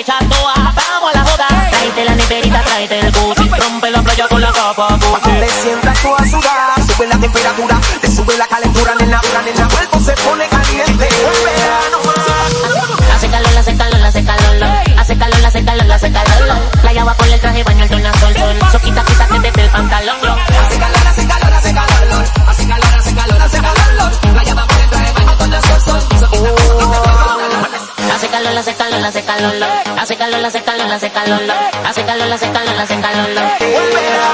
hecha toa. Vamos a la joda, tráete la neverita, tráete el Gucci. Rompe la playa con la capa Gucci. Te sientas tú a sudar, sube la temperatura, te sube la calentura, nena, dura, nena, cuerpo se pone caliente. Verano. Hace calor, hace calor, hace calor, lo. Hace calor, hace calor, hace calor, lo. Playa va por el traje, baño Hace calor, hace calor, hace calor, lo. Hace calor, hace calor, hace calor, lo. Hace calor, hace calor, hace calor,